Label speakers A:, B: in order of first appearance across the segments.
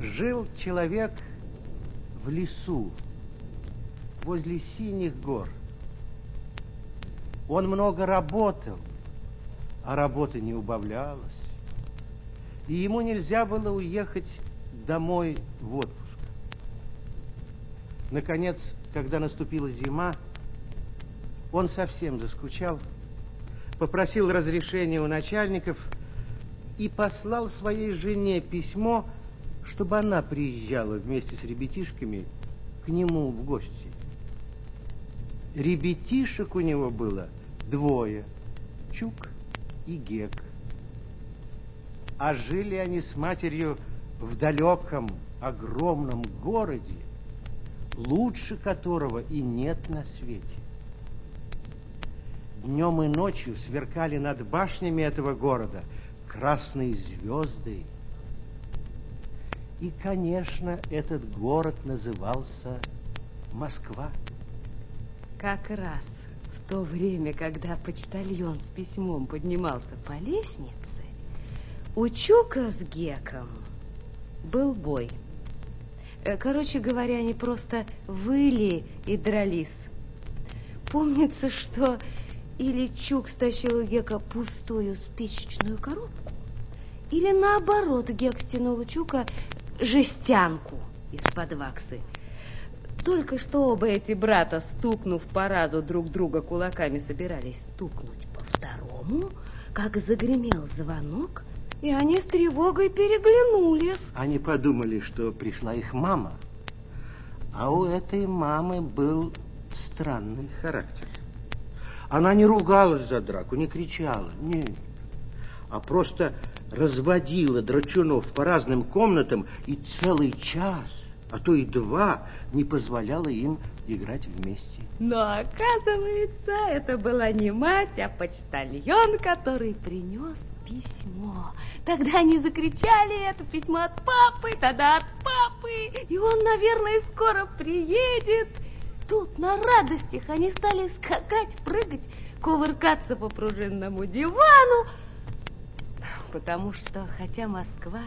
A: Жил человек в лесу, возле синих гор. Он много работал, а работа не убавлялась. И ему нельзя было уехать домой в отпуск. Наконец, когда наступила зима, он совсем заскучал, попросил разрешения у начальников и послал своей жене письмо, чтобы она приезжала вместе с ребятишками к нему в гости. Ребятишек у него было двое, Чук и Гек. А жили они с матерью в далеком, огромном городе, лучше которого и нет на свете. Днем и ночью сверкали над башнями этого города красные звезды. И, конечно, этот город назывался Москва.
B: Как раз в то время, когда почтальон с письмом поднимался по лестнице, у Чука с Геком был бой. Э, короче говоря, они просто выли и дрались. Помнится, что или Чук стащил у Гека пустую спичечную коробку, или наоборот, Гек стянул у Чука жестянку из-под ваксы. Только что оба эти брата, стукнув по разу друг друга кулаками, собирались стукнуть по второму, как загремел звонок, и они с тревогой переглянулись.
A: Они подумали, что пришла их мама, а у этой мамы был странный характер. Она не ругалась за драку, не кричала, нет, а просто разводила драчунов по разным комнатам и целый час, а то и два, не позволяла им играть вместе.
B: Но оказывается, это была не мать, а почтальон, который принес письмо. Тогда они закричали, это письмо от папы, тогда от папы, и он, наверное, скоро приедет. Тут на радостях они стали скакать, прыгать, кувыркаться по пружинному дивану, потому что, хотя Москва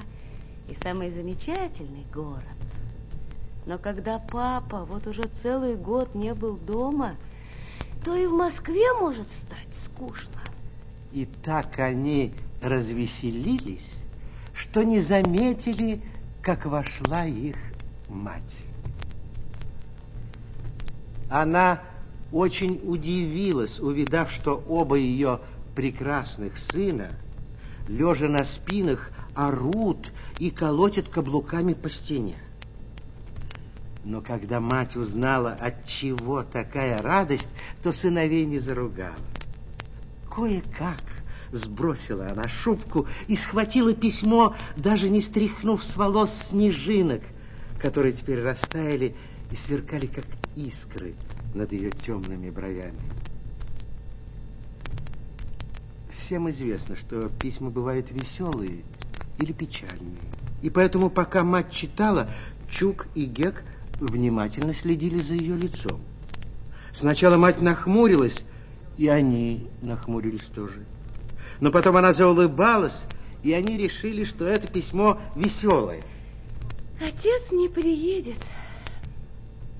B: и самый замечательный город, но когда папа вот уже целый год не был дома, то и в Москве может стать скучно.
A: И так они развеселились, что не заметили, как вошла их мать. Она очень удивилась, увидав, что оба ее прекрасных сына, лежа на спинах, орут и колотят каблуками по стене. Но когда мать узнала, от чего такая радость, то сыновей не заругала. Кое-как сбросила она шубку и схватила письмо, даже не стряхнув с волос снежинок, которые теперь растаяли и сверкали, как искры над ее темными бровями. Всем известно, что письма бывают веселые или печальные. И поэтому, пока мать читала, Чук и Гек внимательно следили за ее лицом. Сначала мать нахмурилась, и они нахмурились тоже. Но потом она заулыбалась, и они решили, что это письмо веселое.
B: Отец не приедет.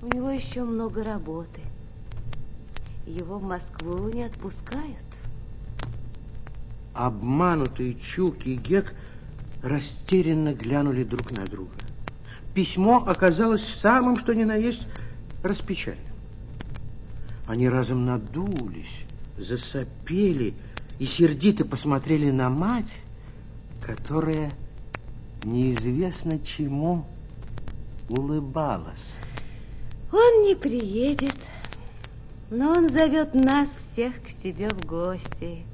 B: У него еще много работы. Его в Москву не отпускают.
A: Обманутые Чук и Гек растерянно глянули друг на друга. Письмо оказалось самым, что ни на есть, распечальным. Они разом надулись, засопели и сердито посмотрели на мать, которая неизвестно чему улыбалась.
B: Он не приедет, но он зовет нас всех к себе в гости.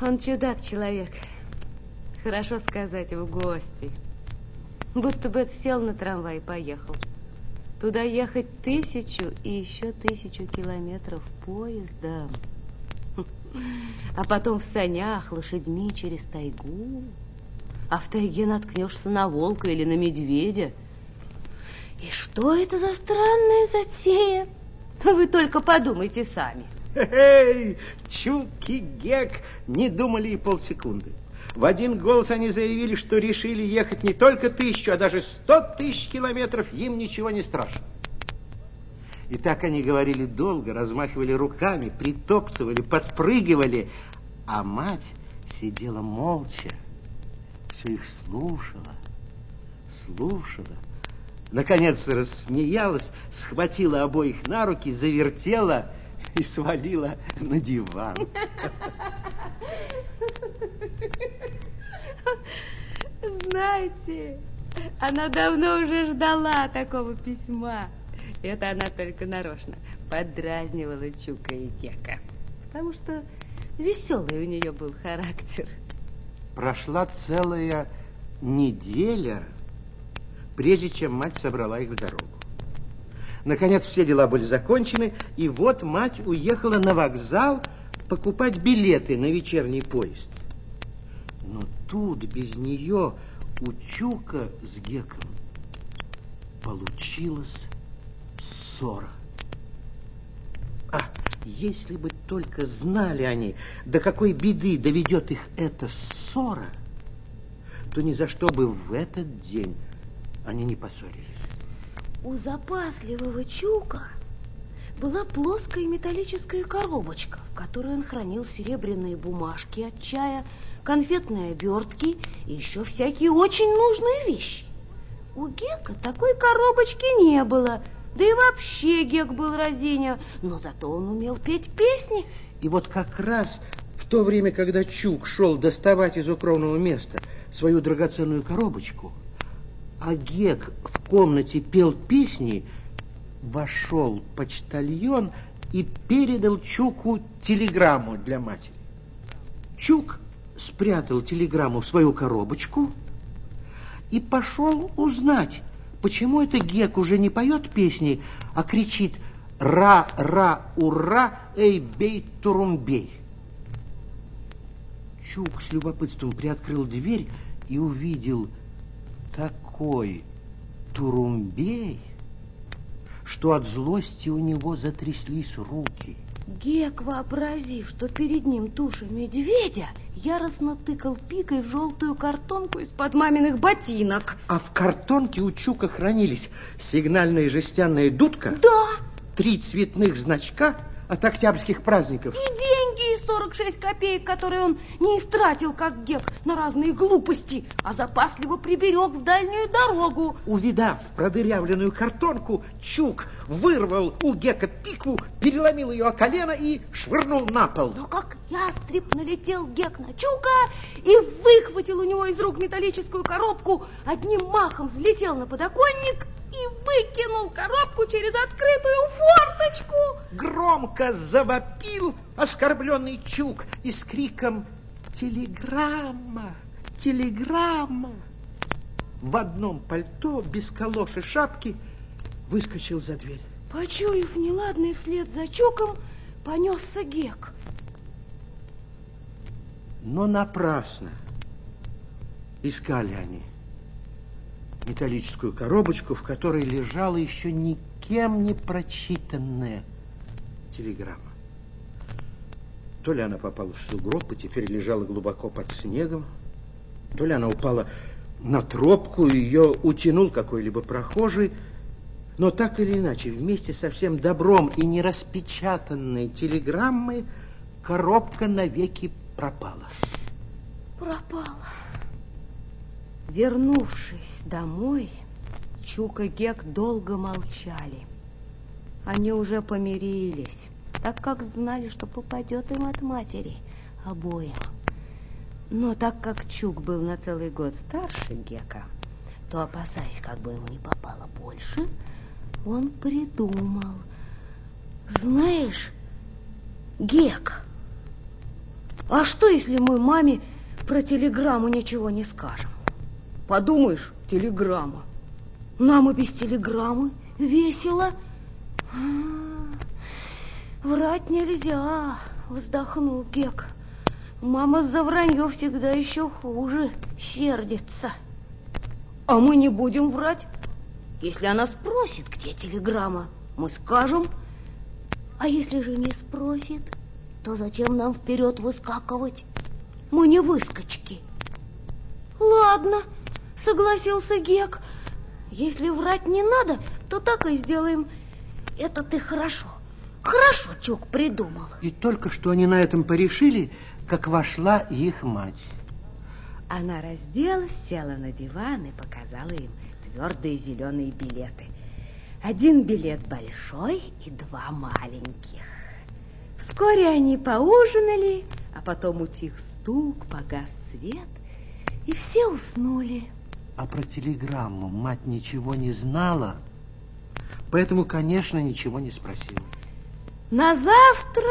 B: Он чудак-человек. Хорошо сказать, в гости. Будто бы сел на трамвай и поехал. Туда ехать тысячу и еще тысячу километров поездом. А потом в санях лошадьми через тайгу. А в тайге наткнешься на волка или на медведя – и что это за странная затея? Вы только подумайте сами.
A: Эй, Чук Гек не думали и полсекунды. В один голос они заявили, что решили ехать не только тысячу, а даже сто тысяч километров, им ничего не страшно. И так они говорили долго, размахивали руками, притоптывали, подпрыгивали, а мать сидела молча, все их слушала, слушала. Наконец рассмеялась, схватила обоих на руки, завертела и свалила на диван.
B: Знаете, она давно уже ждала такого письма. Это она только нарочно подразнивала Чука и Кека. Потому что веселый у нее был характер.
A: Прошла целая неделя, прежде чем мать собрала их в дорогу. Наконец все дела были закончены, и вот мать уехала на вокзал покупать билеты на вечерний поезд. Но тут без нее у Чука с Геком получилось ссора. А, если бы только знали они, до какой беды доведет их эта ссора, то ни за что бы в этот день они не поссорились.
B: У запасливого Чука была плоская металлическая коробочка, в которой он хранил серебряные бумажки от чая, конфетные обертки и еще всякие очень нужные вещи. У Гека такой коробочки не было – да и вообще Гек был разиня, но зато он умел петь песни.
A: И вот как раз в то время, когда Чук шел доставать из укромного места свою драгоценную коробочку, а Гек в комнате пел песни, вошел почтальон и передал Чуку телеграмму для матери. Чук спрятал телеграмму в свою коробочку и пошел узнать, Почему это Гек уже не поет песни, а кричит «Ра-ра, ура, эй, бей, турумбей»? Чук с любопытством приоткрыл дверь и увидел такой турумбей, что от злости у него затряслись руки.
B: Гек, вообразив, что перед ним туша медведя, яростно тыкал пикой в желтую картонку из-под маминых ботинок.
A: А в картонке у Чука хранились сигнальная жестяная дудка,
B: Да,
A: три цветных значка от октябрьских праздников.
B: и деньги из 46 копеек, которые он не истратил, как Гек, на разные глупости, а запасливо приберег в дальнюю дорогу.
A: Увидав продырявленную картонку, Чук вырвал у Гека пику, переломил ее о колено и швырнул на пол.
B: Но как ястреб налетел Гек на Чука и выхватил у него из рук металлическую коробку, одним махом взлетел на подоконник и выкинул коробку через открытую форточку.
A: Громко завопил оскорбленный Чук и с криком «Телеграмма! Телеграмма!» В одном пальто, без калоши шапки, выскочил за дверь.
B: Почуяв неладное вслед за Чуком, понесся Гек.
A: Но напрасно искали они металлическую коробочку, в которой лежала еще никем не прочитанная телеграмма. То ли она попала в сугроб и теперь лежала глубоко под снегом, то ли она упала на тропку, и ее утянул какой-либо прохожий, но так или иначе, вместе со всем добром и нераспечатанной телеграммой коробка навеки пропала.
B: Пропала. Вернувшись домой, Чук и Гек долго молчали. Они уже помирились, так как знали, что попадет им от матери обоим. Но так как Чук был на целый год старше Гека, то, опасаясь, как бы ему не попало больше, он придумал. Знаешь, Гек, а что, если мы маме про телеграмму ничего не скажем? Подумаешь, телеграмма. Нам и без телеграммы весело. А, Врать нельзя, вздохнул Гек. Мама за вранье всегда еще хуже сердится. А мы не будем врать. Если она спросит, где телеграмма, мы скажем. А если же не спросит, то зачем нам вперед выскакивать? Мы не выскочки. Ладно, согласился Гек. Если врать не надо, то так и сделаем. Это ты хорошо. Хорошо, Чук, придумал.
A: И только что они на этом порешили, как вошла их мать.
B: Она разделась, села на диван и показала им твердые зеленые билеты. Один билет большой и два маленьких. Вскоре они поужинали, а потом утих стук, погас свет, и все уснули.
A: А про телеграмму мать ничего не знала, поэтому, конечно, ничего не спросила.
B: На завтра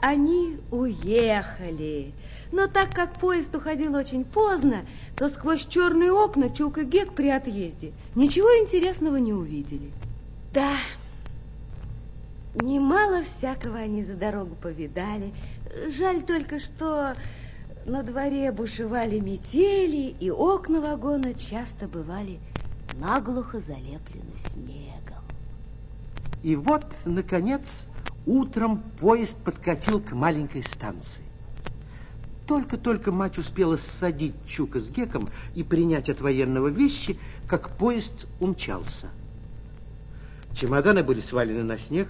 B: они уехали. Но так как поезд уходил очень поздно, то сквозь черные окна Чук и Гек при отъезде ничего интересного не увидели. Да, немало всякого они за дорогу повидали. Жаль только, что на дворе бушевали метели, и окна вагона часто бывали наглухо залеплены снегом.
A: И вот, наконец, утром поезд подкатил к маленькой станции. Только-только мать успела ссадить Чука с Геком и принять от военного вещи, как поезд умчался. Чемоданы были свалены на снег,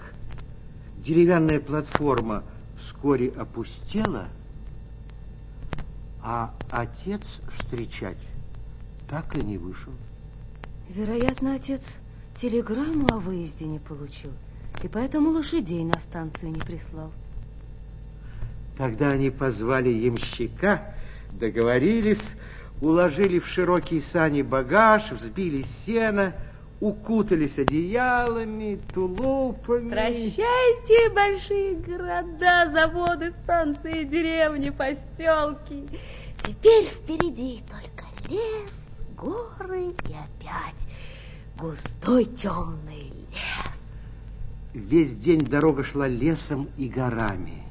A: деревянная платформа вскоре опустела, а отец встречать так и не вышел.
B: Вероятно, отец телеграмму о выезде не получил, и поэтому лошадей на станцию не прислал.
A: Тогда они позвали ямщика, договорились, уложили в широкие сани багаж, взбили сено, укутались одеялами, тулупами.
B: Прощайте, большие города, заводы, станции, деревни, поселки. Теперь впереди только лес, горы и опять густой темный лес.
A: Весь день дорога шла лесом и горами.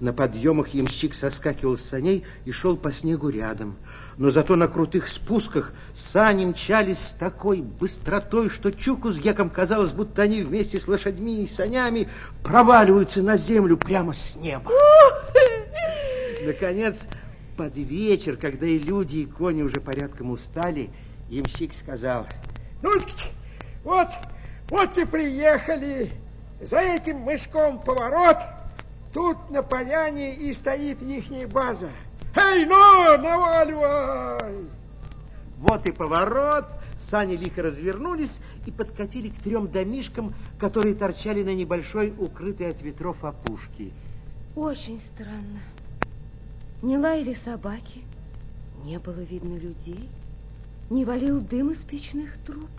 A: На подъемах ямщик соскакивал с саней и шел по снегу рядом. Но зато на крутых спусках сани мчались с такой быстротой, что Чуку с Геком казалось, будто они вместе с лошадьми и санями проваливаются на землю прямо с неба. Наконец, под вечер, когда и люди, и кони уже порядком устали, ямщик сказал,
C: ну, вот, вот и приехали. За этим мыском поворот — Тут на поляне и стоит ихняя база. Эй, ну, наваливай!
A: Вот и поворот. Сани лихо развернулись и подкатили к трем домишкам, которые торчали на небольшой, укрытой от ветров опушке.
B: Очень странно. Не лаяли собаки, не было видно людей, не валил дым из печных труб.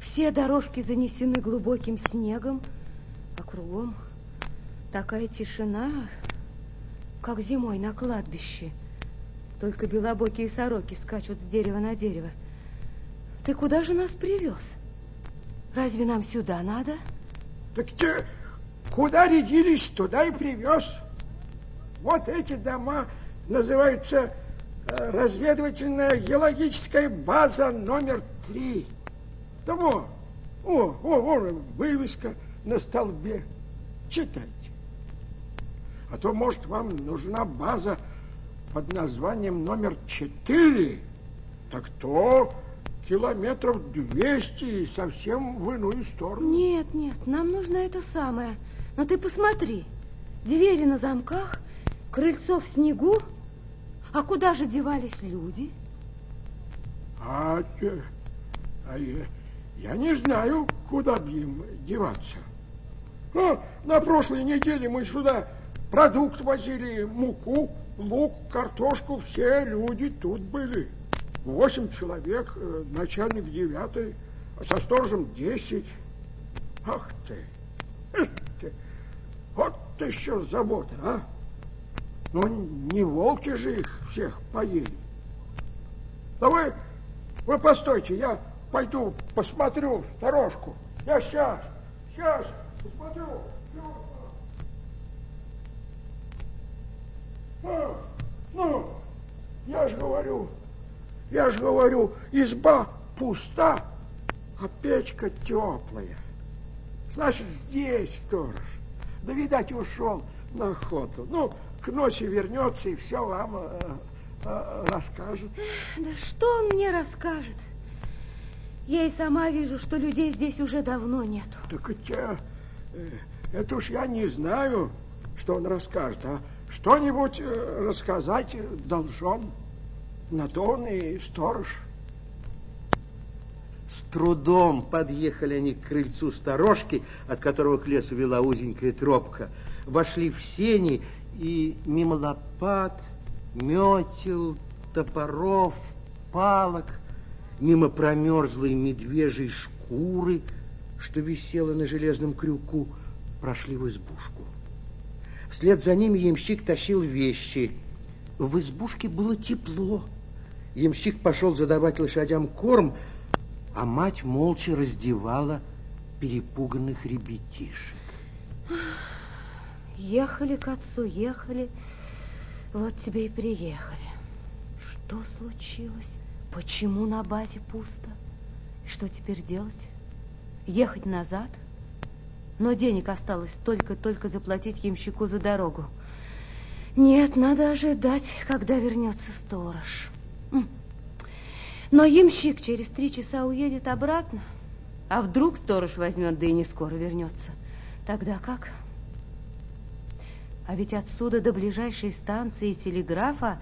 B: Все дорожки занесены глубоким снегом, а кругом Такая тишина, как зимой на кладбище. Только белобокие сороки скачут с дерева на дерево. Ты куда же нас привез? Разве нам сюда надо?
C: Так те, куда рядились, туда и привез. Вот эти дома называются э, разведывательная геологическая база номер три. Того, о, о, о, вывеска на столбе. Читайте. А то, может, вам нужна база под названием номер четыре. Так то километров двести и совсем в иную сторону.
B: Нет, нет, нам нужна это самое. Но ты посмотри, двери на замках, крыльцо в снегу. А куда же девались люди?
C: А, а я, я не знаю, куда им деваться. А, на прошлой неделе мы сюда Продукт возили, муку, лук, картошку, все люди тут были. Восемь человек, э, начальник девятый, со сторожем десять. Ах ты, ты, вот еще забота, а? Ну, не волки же их всех поели. Да вы, вы постойте, я пойду посмотрю сторожку. Я сейчас, сейчас посмотрю. А, ну, я же говорю, я же говорю, изба пуста, а печка теплая. Значит, здесь сторож. Да, видать, ушел на охоту. Ну, к ночи вернется, и все вам э, э, расскажет?
B: Да что он мне расскажет? Я и сама вижу, что людей здесь уже давно нету.
C: Так это, э, это уж я не знаю, что он расскажет, а что-нибудь э, рассказать должен. На то и сторож.
A: С трудом подъехали они к крыльцу сторожки, от которого к лесу вела узенькая тропка. Вошли в сени и мимо лопат, метел, топоров, палок, мимо промерзлой медвежьей шкуры, что висела на железном крюку, прошли в избушку. Вслед за ними ямщик тащил вещи. В избушке было тепло. Ямщик пошел задавать лошадям корм, а мать молча раздевала перепуганных ребятишек.
B: Ехали к отцу, ехали, вот тебе и приехали. Что случилось? Почему на базе пусто? Что теперь делать? Ехать назад? Но денег осталось только-только заплатить ямщику за дорогу. Нет, надо ожидать, когда вернется сторож. Но ямщик через три часа уедет обратно. А вдруг сторож возьмет, да и не скоро вернется. Тогда как? А ведь отсюда до ближайшей станции телеграфа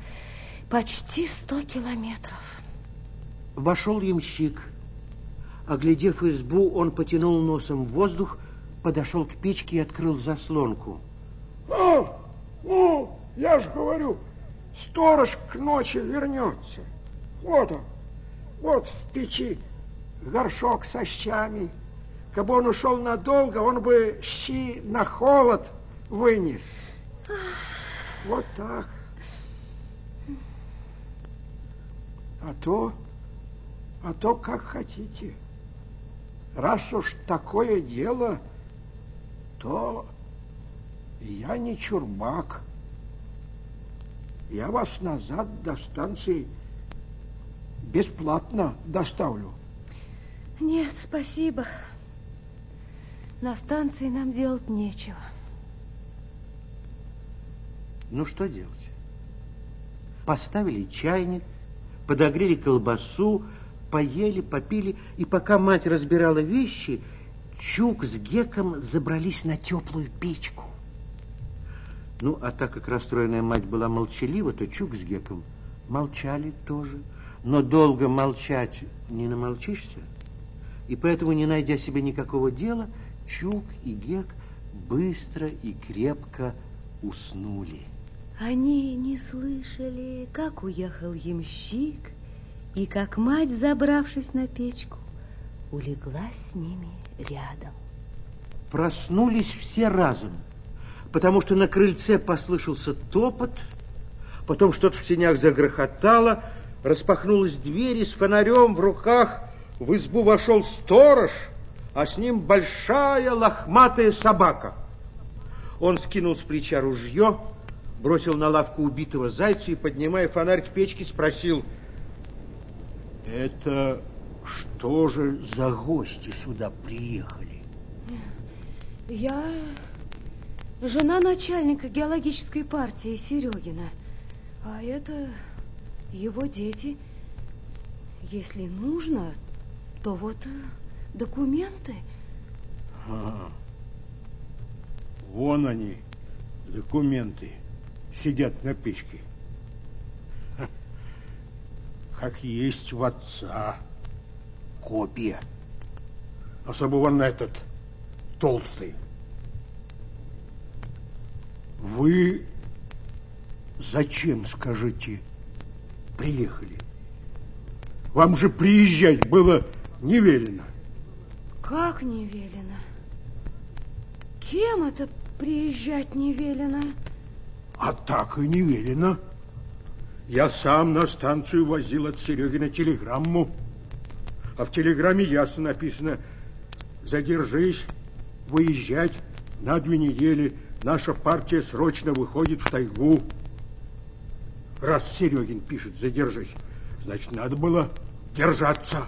B: почти сто километров.
A: Вошел ямщик. Оглядев избу, он потянул носом в воздух, подошел к печке и открыл заслонку.
C: А, ну, я же говорю, сторож к ночи вернется. Вот он. Вот в печи горшок со щами. Кабы он ушел надолго, он бы щи на холод вынес. Вот так. А то, а то как хотите. Раз уж такое дело, то я не чурбак. Я вас назад до станции бесплатно доставлю.
B: Нет, спасибо. На станции нам делать нечего.
A: Ну, что делать? Поставили чайник, подогрели колбасу, поели, попили, и пока мать разбирала вещи, Чук с Геком забрались на теплую печку. Ну, а так как расстроенная мать была молчалива, то Чук с Геком молчали тоже – но долго молчать не намолчишься. И поэтому, не найдя себе никакого дела, Чук и Гек быстро и крепко уснули.
B: Они не слышали, как уехал ямщик, и как мать, забравшись на печку, улеглась с ними рядом.
A: Проснулись все разом, потому что на крыльце послышался топот, потом что-то в сенях загрохотало, распахнулась дверь, и с фонарем в руках в избу вошел сторож, а с ним большая лохматая собака. Он скинул с плеча ружье, бросил на лавку убитого зайца и, поднимая фонарь к печке, спросил, «Это что же за гости сюда приехали?»
B: «Я жена начальника геологической партии Серегина, а это его дети. Если нужно, то вот э, документы.
C: А, вон они, документы, сидят на печке. Как есть в отца копия. Особо на этот толстый. Вы зачем, скажите, приехали. Вам же приезжать было не велено.
B: Как не велено? Кем это приезжать не велено?
C: А так и не велено. Я сам на станцию возил от Серегина телеграмму. А в телеграмме ясно написано «Задержись, выезжать на две недели. Наша партия срочно выходит в тайгу». Раз Серегин пишет «задержись», значит, надо было держаться.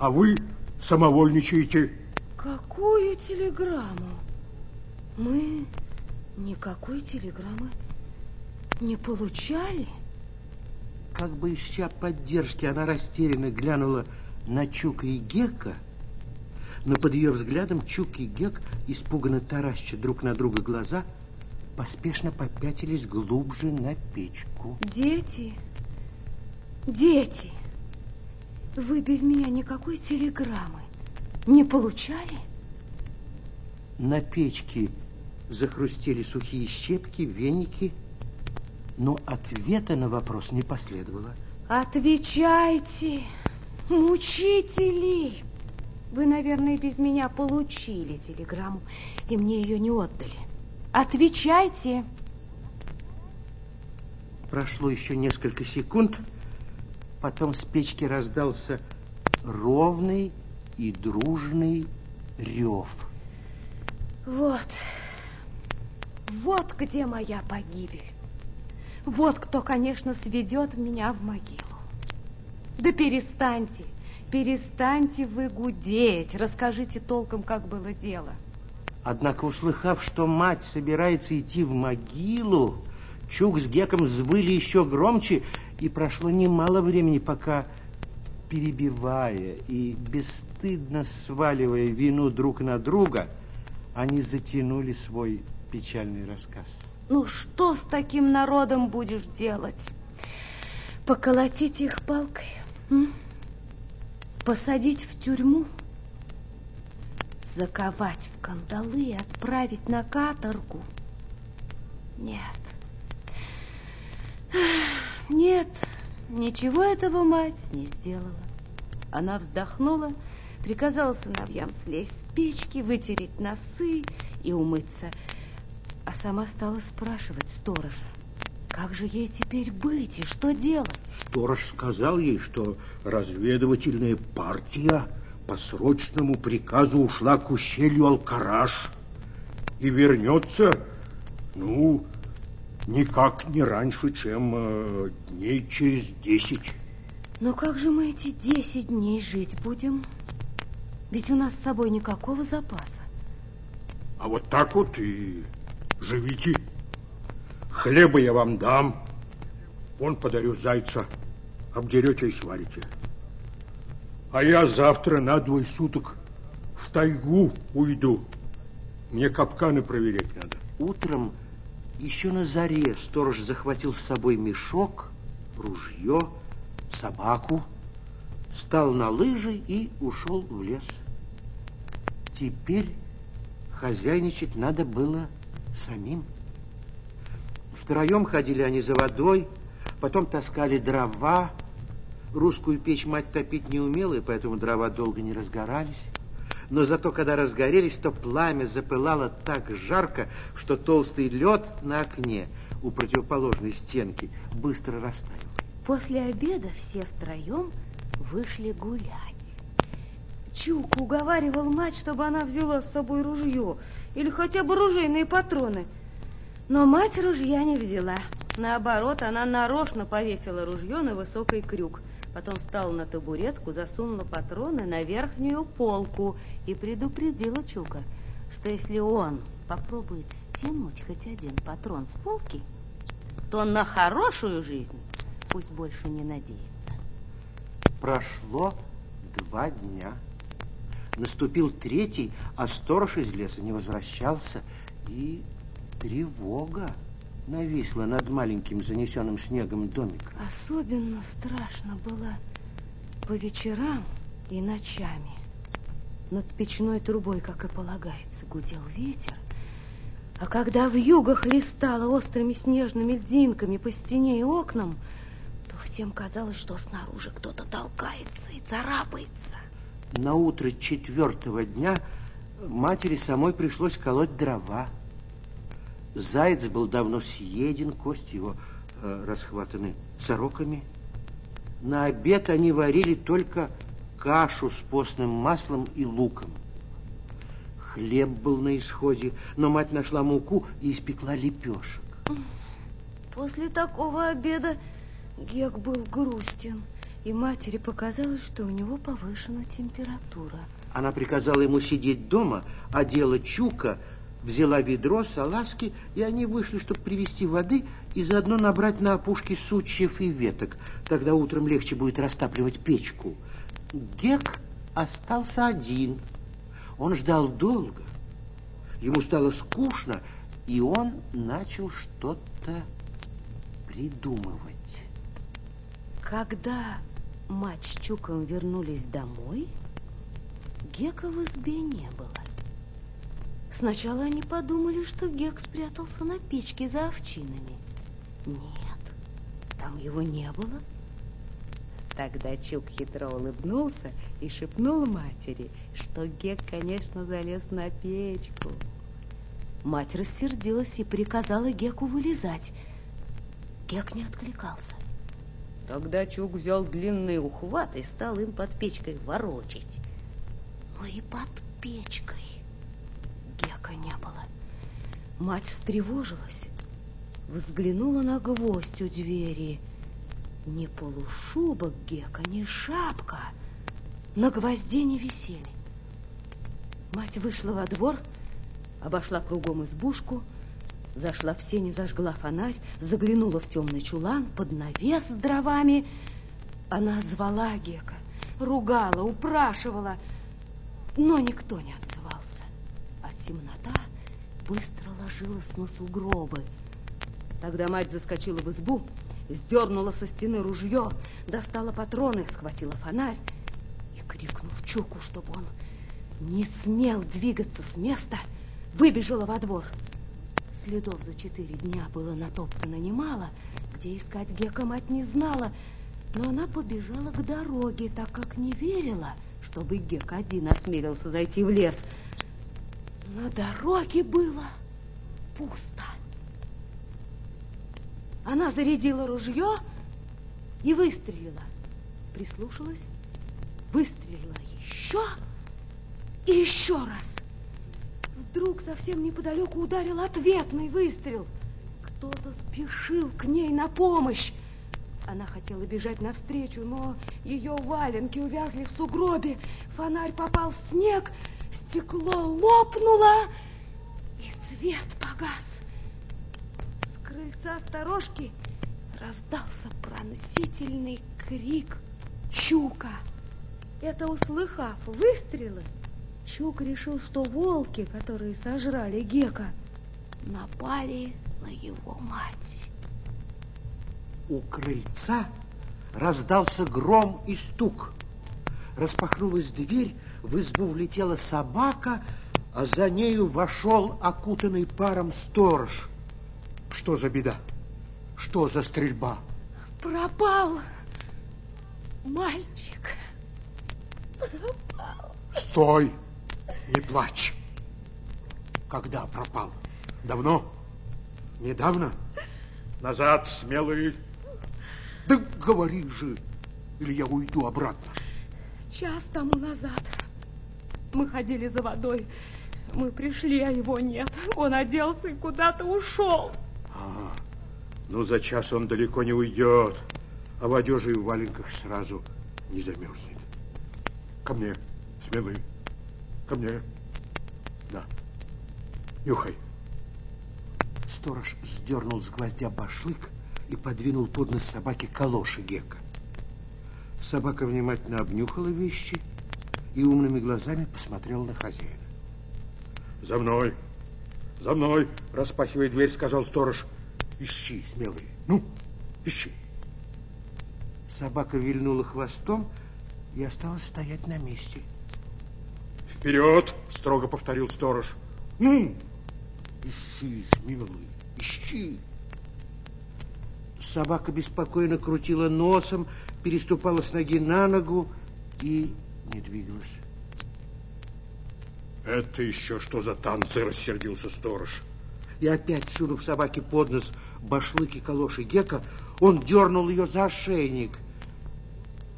C: А вы самовольничаете.
B: Какую телеграмму? Мы никакой телеграммы не получали.
A: как бы ища поддержки, она растерянно глянула на Чука и Гека, но под ее взглядом Чук и Гек, испуганно тараща друг на друга глаза, поспешно попятились глубже на печку.
B: Дети, дети, вы без меня никакой телеграммы не получали?
A: На печке захрустели сухие щепки, веники, но ответа на вопрос не последовало.
B: Отвечайте, мучители! Вы, наверное, без меня получили телеграмму, и мне ее не отдали. Отвечайте.
A: Прошло еще несколько секунд, потом с печки раздался ровный и дружный рев.
B: Вот, вот где моя погибель. Вот кто, конечно, сведет меня в могилу. Да перестаньте, перестаньте вы гудеть. Расскажите толком, как было дело.
A: Однако, услыхав, что мать собирается идти в могилу, Чук с Геком взвыли еще громче, и прошло немало времени, пока, перебивая и бесстыдно сваливая вину друг на друга, они затянули свой печальный рассказ.
B: Ну, что с таким народом будешь делать? Поколотить их палкой? Посадить в тюрьму? Заковать в кандалы и отправить на каторгу? Нет. Нет, ничего этого мать не сделала. Она вздохнула, приказала сыновьям слезть с печки, вытереть носы и умыться – а сама стала спрашивать сторожа, как же ей теперь быть и что делать?
A: Сторож сказал ей, что разведывательная партия по срочному приказу ушла к ущелью Алкараш и вернется, ну, никак не раньше, чем э, дней через десять.
B: Но как же мы эти десять дней жить будем? Ведь у нас с собой никакого запаса.
C: А вот так вот и живите. Хлеба я вам дам. Он подарю зайца. Обдерете и сварите. А я завтра на двое суток в тайгу уйду. Мне капканы проверять надо.
A: Утром, еще на заре, сторож захватил с собой мешок, ружье, собаку, встал на лыжи и ушел в лес. Теперь хозяйничать надо было самим. Втроем ходили они за водой, потом таскали дрова. Русскую печь мать топить не умела, и поэтому дрова долго не разгорались. Но зато, когда разгорелись, то пламя запылало так жарко, что толстый лед на окне у противоположной стенки быстро растаял.
B: После обеда все втроем вышли гулять. Чук уговаривал мать, чтобы она взяла с собой ружье или хотя бы ружейные патроны. Но мать ружья не взяла. Наоборот, она нарочно повесила ружье на высокий крюк. Потом встала на табуретку, засунула патроны на верхнюю полку и предупредила Чука, что если он попробует стянуть хоть один патрон с полки, то на хорошую жизнь пусть больше не надеется.
A: Прошло два дня. Наступил третий, а сторож из леса не возвращался, и тревога нависла над маленьким занесенным снегом домиком.
B: Особенно страшно было по вечерам и ночами. Над печной трубой, как и полагается, гудел ветер, а когда в юго хлестало острыми снежными льдинками по стене и окнам, то всем казалось, что снаружи кто-то толкается и царапается.
A: На утро четвертого дня матери самой пришлось колоть дрова. Заяц был давно съеден, кости его э, расхватаны сороками. На обед они варили только кашу с постным маслом и луком. Хлеб был на исходе, но мать нашла муку и испекла лепешек.
B: После такого обеда Гек был грустен и матери показалось, что у него повышена температура.
A: Она приказала ему сидеть дома, одела Чука, взяла ведро, салазки, и они вышли, чтобы привезти воды и заодно набрать на опушке сучьев и веток. Тогда утром легче будет растапливать печку. Гек остался один. Он ждал долго. Ему стало скучно, и он начал что-то придумывать.
B: Когда мать с Чуком вернулись домой, Гека в избе не было. Сначала они подумали, что Гек спрятался на печке за овчинами. Нет, там его не было. Тогда Чук хитро улыбнулся и шепнул матери, что Гек, конечно, залез на печку. Мать рассердилась и приказала Геку вылезать. Гек не откликался. Тогда Чук взял длинный ухват и стал им под печкой ворочить. Но и под печкой Гека не было. Мать встревожилась, взглянула на гвоздь у двери. Ни полушубок Гека, ни шапка на гвозде не висели. Мать вышла во двор, обошла кругом избушку, зашла в сени, зажгла фонарь, заглянула в темный чулан под навес с дровами. Она звала Гека, ругала, упрашивала, но никто не отзывался. Темнота быстро ложилась на сугробы. Тогда мать заскочила в избу, сдернула со стены ружье, достала патроны, схватила фонарь и, крикнув Чуку, чтобы он не смел двигаться с места, выбежала во двор. Следов за четыре дня было натоптано немало, где искать Гека мать не знала, но она побежала к дороге, так как не верила, чтобы Гек один осмелился зайти в лес. На дороге было пусто. Она зарядила ружье и выстрелила. Прислушалась, выстрелила еще и еще раз. Вдруг совсем неподалеку ударил ответный выстрел. Кто-то спешил к ней на помощь. Она хотела бежать навстречу, но ее валенки увязли в сугробе. Фонарь попал в снег, стекло лопнуло, и свет погас. С крыльца сторожки раздался пронзительный крик Чука. Это услыхав выстрелы, Чук решил, что волки, которые сожрали Гека, напали на его мать.
A: У крыльца раздался гром и стук. Распахнулась дверь, в избу влетела собака, а за нею вошел окутанный паром сторож. Что за беда? Что за стрельба?
B: Пропал мальчик. Пропал.
A: Стой! Не плачь. Когда пропал? Давно? Недавно? Назад, смелый. Да говори же, или я уйду обратно.
B: Час тому назад мы ходили за водой. Мы пришли, а его нет. Он оделся и куда-то ушел.
A: А, ну за час он далеко не уйдет, а в одежде и в валенках сразу не замерзнет. Ко мне, смелый. Ко мне. Да. Нюхай. Сторож сдернул с гвоздя башлык и подвинул под нос собаке калоши Гека. Собака внимательно обнюхала вещи и умными глазами посмотрела на хозяина. «За мной! За мной!» — распахивая дверь, сказал сторож. «Ищи, смелый! Ну, ищи!» Собака вильнула хвостом и осталась стоять на месте. «Вперед!» — строго повторил сторож. «Ну, ищи, смелый, ищи!» Собака беспокойно крутила носом, переступала с ноги на ногу и не двигалась. «Это еще что за танцы?» — рассердился сторож. И опять, сунув собаке под нос башлыки калоши Гека, он дернул ее за ошейник.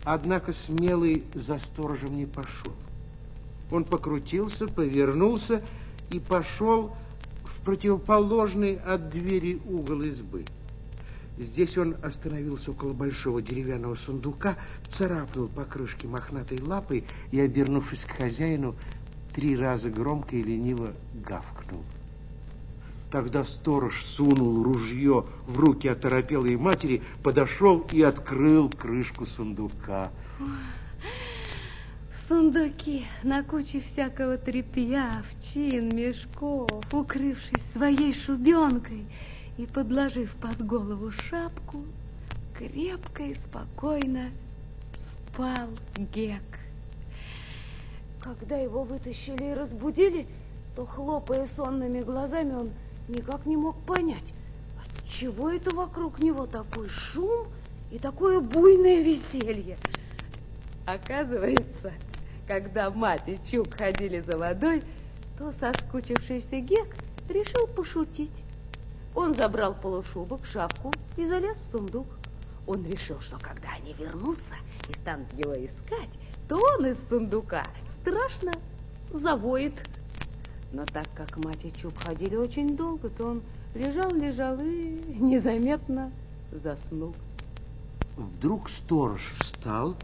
A: Однако смелый за сторожем не пошел. Он покрутился, повернулся и пошел в противоположный от двери угол избы. Здесь он остановился около большого деревянного сундука, царапнул по крышке мохнатой лапой и, обернувшись к хозяину, три раза громко и лениво гавкнул. Тогда сторож сунул ружье в руки оторопелой матери, подошел и открыл крышку сундука.
B: В сундуке на куче всякого тряпья, овчин, мешков, укрывшись своей шубенкой и подложив под голову шапку, крепко и спокойно спал Гек. Когда его вытащили и разбудили, то, хлопая сонными глазами, он никак не мог понять, чего это вокруг него такой шум и такое буйное веселье. Оказывается, когда мать и Чук ходили за водой, то соскучившийся Гек решил пошутить. Он забрал полушубок, шапку и залез в сундук. Он решил, что когда они вернутся и станут его искать, то он из сундука страшно завоет. Но так как мать и Чуб ходили очень долго, то он лежал-лежал и незаметно заснул.
A: Вдруг сторож встал,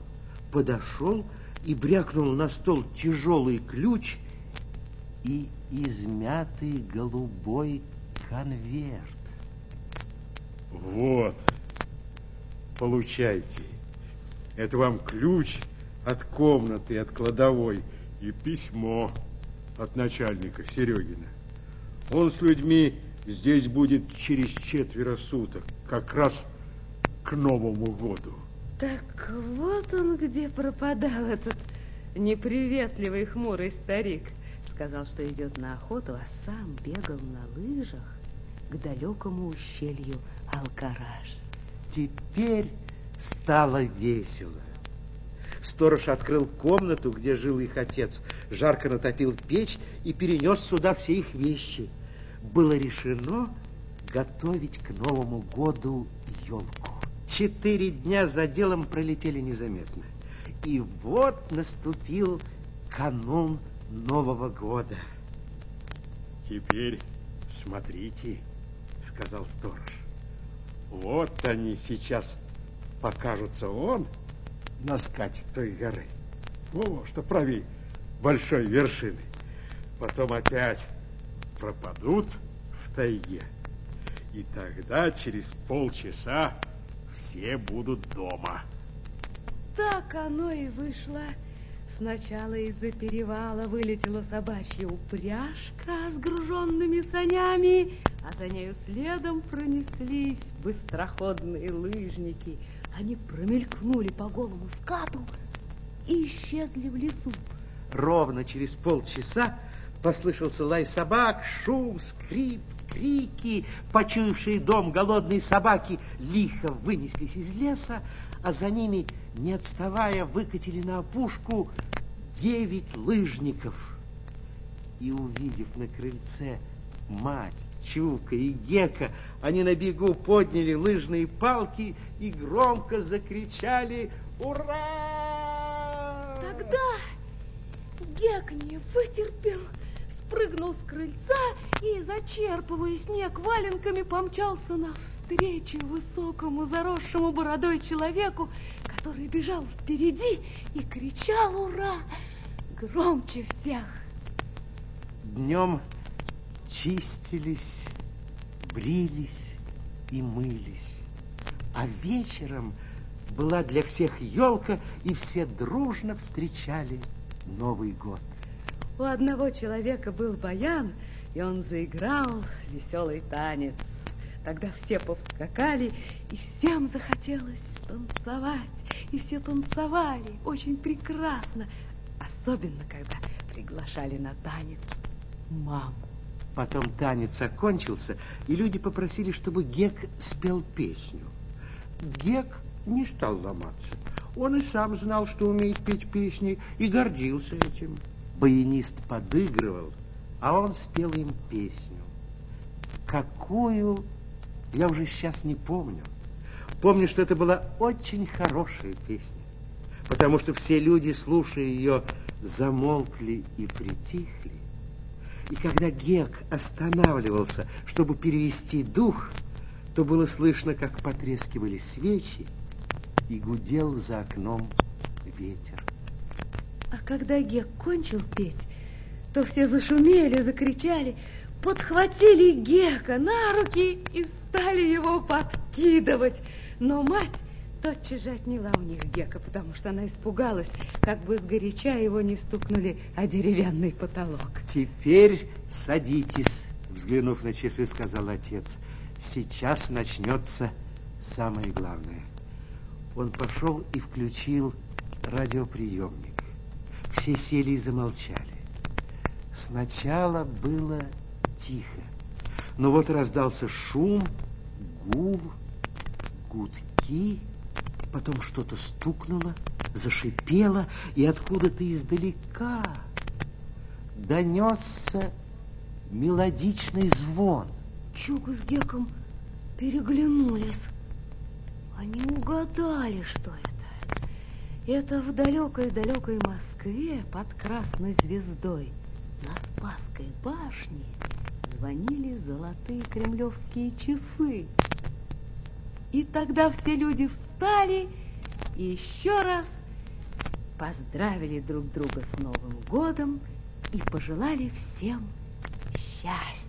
A: подошел и брякнул на стол тяжелый ключ и измятый голубой конверт.
C: Вот, получайте. Это вам ключ от комнаты, от кладовой и письмо от начальника Серегина. Он с людьми здесь будет через четверо суток, как раз к Новому году.
B: Так вот он где пропадал, этот неприветливый хмурый старик. Сказал, что идет на охоту, а сам бегал на лыжах к далекому ущелью Алкараж.
A: Теперь стало весело. Сторож открыл комнату, где жил их отец, жарко натопил печь и перенес сюда все их вещи. Было решено готовить к Новому году елку. Четыре дня за делом пролетели незаметно. И вот наступил канун Нового года.
C: Теперь смотрите, сказал сторож. Вот они сейчас покажутся он на скате той горы. Во, что правее большой вершины. Потом опять пропадут в тайге. И тогда через полчаса все будут дома.
B: Так оно и вышло. Сначала из-за перевала вылетела собачья упряжка с груженными санями, а за нею следом пронеслись быстроходные лыжники. Они промелькнули по голому скату и исчезли в лесу.
A: Ровно через полчаса послышался лай собак, шум, скрип, крики. Почуявшие дом голодные собаки лихо вынеслись из леса, а за ними, не отставая, выкатили на опушку девять лыжников. И, увидев на крыльце мать, Чука и Гека, они на бегу подняли лыжные палки и громко закричали «Ура!».
B: Тогда Гек не вытерпел, спрыгнул с крыльца и, зачерпывая снег валенками, помчался навстречу высокому заросшему бородой человеку, который бежал впереди и кричал «Ура!» громче всех.
A: Днем чистились, брились и мылись. А вечером была для всех елка, и все дружно встречали Новый год.
B: У одного человека был баян, и он заиграл веселый танец. Тогда все повскакали, и всем захотелось танцевать. И все танцевали очень прекрасно, особенно когда приглашали на танец маму.
A: Потом танец окончился, и люди попросили, чтобы Гек спел песню. Гек не стал ломаться. Он и сам знал, что умеет петь песни, и гордился этим. Баянист подыгрывал, а он спел им песню. Какую, я уже сейчас не помню. Помню, что это была очень хорошая песня, потому что все люди, слушая ее, замолкли и притихли. И когда Гек останавливался, чтобы перевести дух, то было слышно, как потрескивали свечи, и гудел за окном ветер.
B: А когда Гек кончил петь, то все зашумели, закричали подхватили Гека на руки и стали его подкидывать. Но мать тотчас же отняла у них Гека, потому что она испугалась, как бы сгоряча его не стукнули о деревянный потолок.
A: Теперь садитесь, взглянув на часы, сказал отец. Сейчас начнется самое главное. Он пошел и включил радиоприемник. Все сели и замолчали. Сначала было тихо, но вот раздался шум, гул, гудки, потом что-то стукнуло, зашипело, и откуда-то издалека донесся мелодичный звон.
B: Чук с Геком переглянулись. Они угадали, что это. Это в далекой-далекой Москве под красной звездой над Спасской башней звонили золотые кремлевские часы. И тогда все люди встали и еще раз поздравили друг друга с Новым годом и пожелали всем счастья.